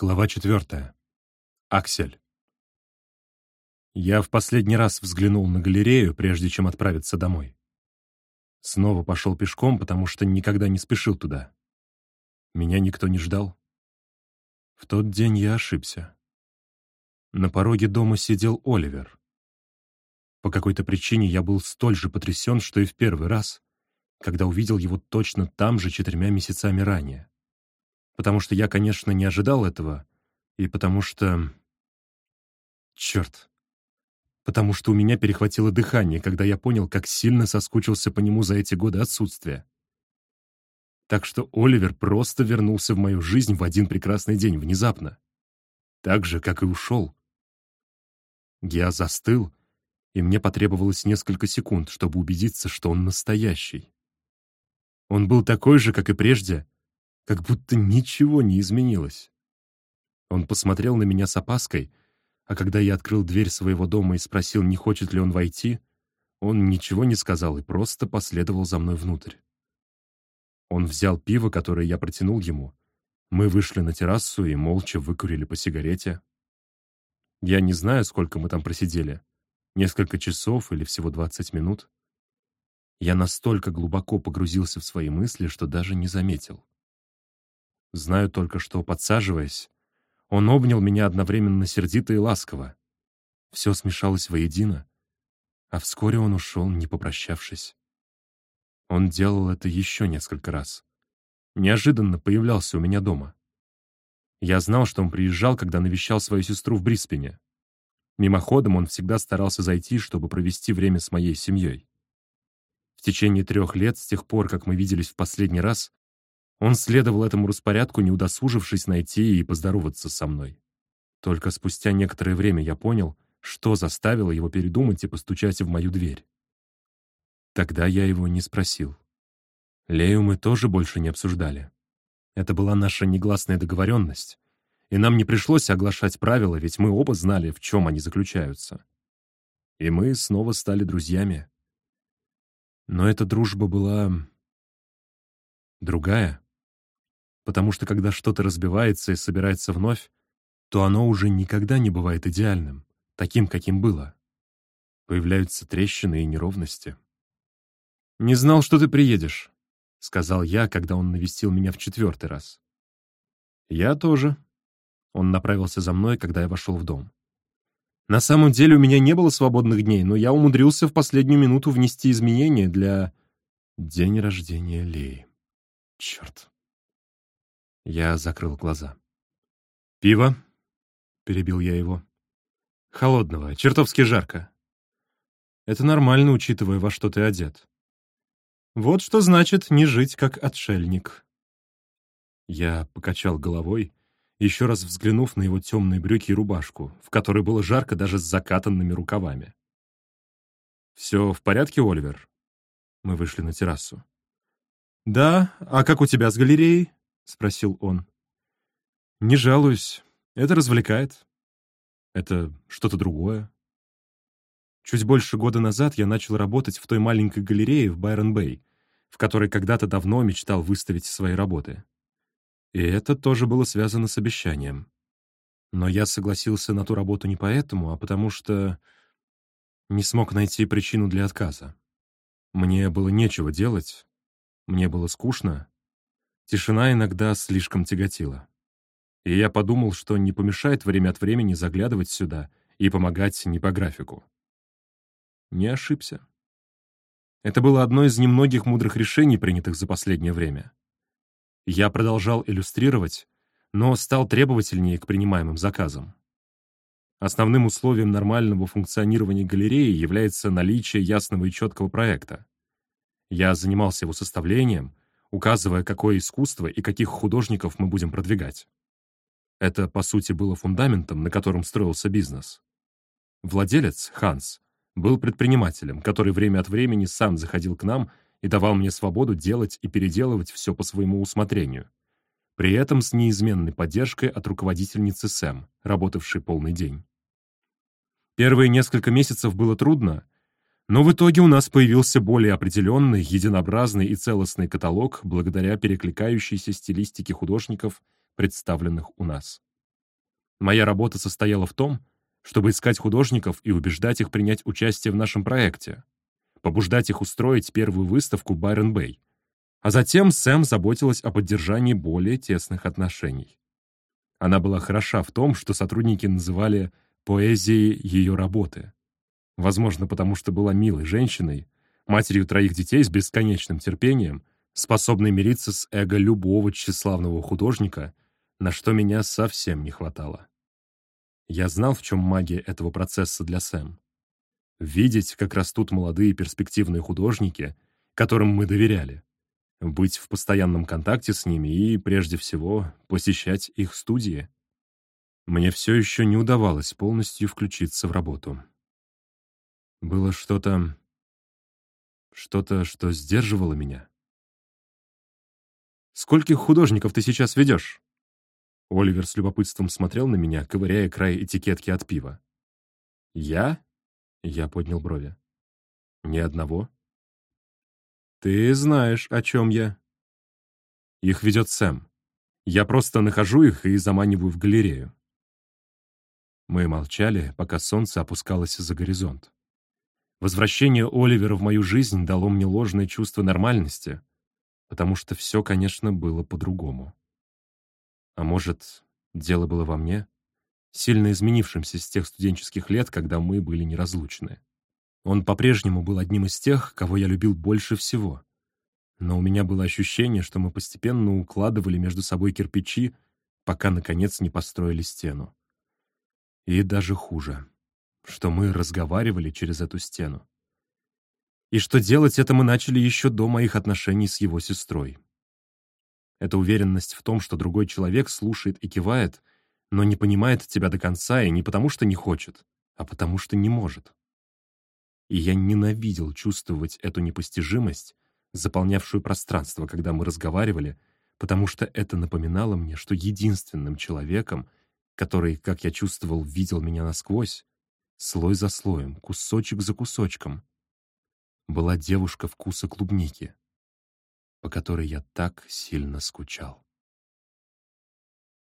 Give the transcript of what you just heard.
Глава четвертая. Аксель. Я в последний раз взглянул на галерею, прежде чем отправиться домой. Снова пошел пешком, потому что никогда не спешил туда. Меня никто не ждал. В тот день я ошибся. На пороге дома сидел Оливер. По какой-то причине я был столь же потрясен, что и в первый раз, когда увидел его точно там же четырьмя месяцами ранее потому что я, конечно, не ожидал этого, и потому что... Черт. Потому что у меня перехватило дыхание, когда я понял, как сильно соскучился по нему за эти годы отсутствия. Так что Оливер просто вернулся в мою жизнь в один прекрасный день, внезапно. Так же, как и ушел. Я застыл, и мне потребовалось несколько секунд, чтобы убедиться, что он настоящий. Он был такой же, как и прежде, как будто ничего не изменилось. Он посмотрел на меня с опаской, а когда я открыл дверь своего дома и спросил, не хочет ли он войти, он ничего не сказал и просто последовал за мной внутрь. Он взял пиво, которое я протянул ему. Мы вышли на террасу и молча выкурили по сигарете. Я не знаю, сколько мы там просидели. Несколько часов или всего двадцать минут. Я настолько глубоко погрузился в свои мысли, что даже не заметил. Знаю только, что, подсаживаясь, он обнял меня одновременно сердито и ласково. Все смешалось воедино, а вскоре он ушел, не попрощавшись. Он делал это еще несколько раз. Неожиданно появлялся у меня дома. Я знал, что он приезжал, когда навещал свою сестру в Бриспене. Мимоходом он всегда старался зайти, чтобы провести время с моей семьей. В течение трех лет, с тех пор, как мы виделись в последний раз, он следовал этому распорядку, не удосужившись найти и поздороваться со мной. Только спустя некоторое время я понял, что заставило его передумать и постучать в мою дверь. Тогда я его не спросил. Лею мы тоже больше не обсуждали. Это была наша негласная договоренность, и нам не пришлось оглашать правила, ведь мы оба знали, в чем они заключаются. И мы снова стали друзьями. Но эта дружба была... другая потому что когда что-то разбивается и собирается вновь, то оно уже никогда не бывает идеальным, таким, каким было. Появляются трещины и неровности. «Не знал, что ты приедешь», — сказал я, когда он навестил меня в четвертый раз. «Я тоже». Он направился за мной, когда я вошел в дом. На самом деле у меня не было свободных дней, но я умудрился в последнюю минуту внести изменения для... День рождения Леи. Черт. Я закрыл глаза. «Пиво?» — перебил я его. «Холодного, чертовски жарко. Это нормально, учитывая, во что ты одет. Вот что значит не жить как отшельник». Я покачал головой, еще раз взглянув на его темные брюки и рубашку, в которой было жарко даже с закатанными рукавами. «Все в порядке, Оливер?» Мы вышли на террасу. «Да, а как у тебя с галереей?» — спросил он. «Не жалуюсь. Это развлекает. Это что-то другое. Чуть больше года назад я начал работать в той маленькой галерее в Байрон-Бэй, в которой когда-то давно мечтал выставить свои работы. И это тоже было связано с обещанием. Но я согласился на ту работу не поэтому, а потому что не смог найти причину для отказа. Мне было нечего делать, мне было скучно, Тишина иногда слишком тяготила. И я подумал, что не помешает время от времени заглядывать сюда и помогать не по графику. Не ошибся. Это было одно из немногих мудрых решений, принятых за последнее время. Я продолжал иллюстрировать, но стал требовательнее к принимаемым заказам. Основным условием нормального функционирования галереи является наличие ясного и четкого проекта. Я занимался его составлением, указывая, какое искусство и каких художников мы будем продвигать. Это, по сути, было фундаментом, на котором строился бизнес. Владелец, Ханс, был предпринимателем, который время от времени сам заходил к нам и давал мне свободу делать и переделывать все по своему усмотрению. При этом с неизменной поддержкой от руководительницы Сэм, работавшей полный день. Первые несколько месяцев было трудно, но в итоге у нас появился более определенный, единообразный и целостный каталог благодаря перекликающейся стилистике художников, представленных у нас. Моя работа состояла в том, чтобы искать художников и убеждать их принять участие в нашем проекте, побуждать их устроить первую выставку Байрон Бэй. А затем Сэм заботилась о поддержании более тесных отношений. Она была хороша в том, что сотрудники называли поэзией ее работы. Возможно, потому что была милой женщиной, матерью троих детей с бесконечным терпением, способной мириться с эго любого тщеславного художника, на что меня совсем не хватало. Я знал, в чем магия этого процесса для Сэм. Видеть, как растут молодые перспективные художники, которым мы доверяли. Быть в постоянном контакте с ними и, прежде всего, посещать их студии. Мне все еще не удавалось полностью включиться в работу. Было что-то... что-то, что сдерживало меня. «Скольких художников ты сейчас ведешь?» Оливер с любопытством смотрел на меня, ковыряя край этикетки от пива. «Я?» — я поднял брови. «Ни одного?» «Ты знаешь, о чем я». «Их ведет Сэм. Я просто нахожу их и заманиваю в галерею». Мы молчали, пока солнце опускалось за горизонт. Возвращение Оливера в мою жизнь дало мне ложное чувство нормальности, потому что все, конечно, было по-другому. А может, дело было во мне, сильно изменившимся с тех студенческих лет, когда мы были неразлучны. Он по-прежнему был одним из тех, кого я любил больше всего. Но у меня было ощущение, что мы постепенно укладывали между собой кирпичи, пока, наконец, не построили стену. И даже хуже, что мы разговаривали через эту стену. И что делать это мы начали еще до моих отношений с его сестрой. Эта уверенность в том, что другой человек слушает и кивает, но не понимает тебя до конца и не потому, что не хочет, а потому, что не может. И я ненавидел чувствовать эту непостижимость, заполнявшую пространство, когда мы разговаривали, потому что это напоминало мне, что единственным человеком, который, как я чувствовал, видел меня насквозь, слой за слоем, кусочек за кусочком, была девушка вкуса клубники, по которой я так сильно скучал.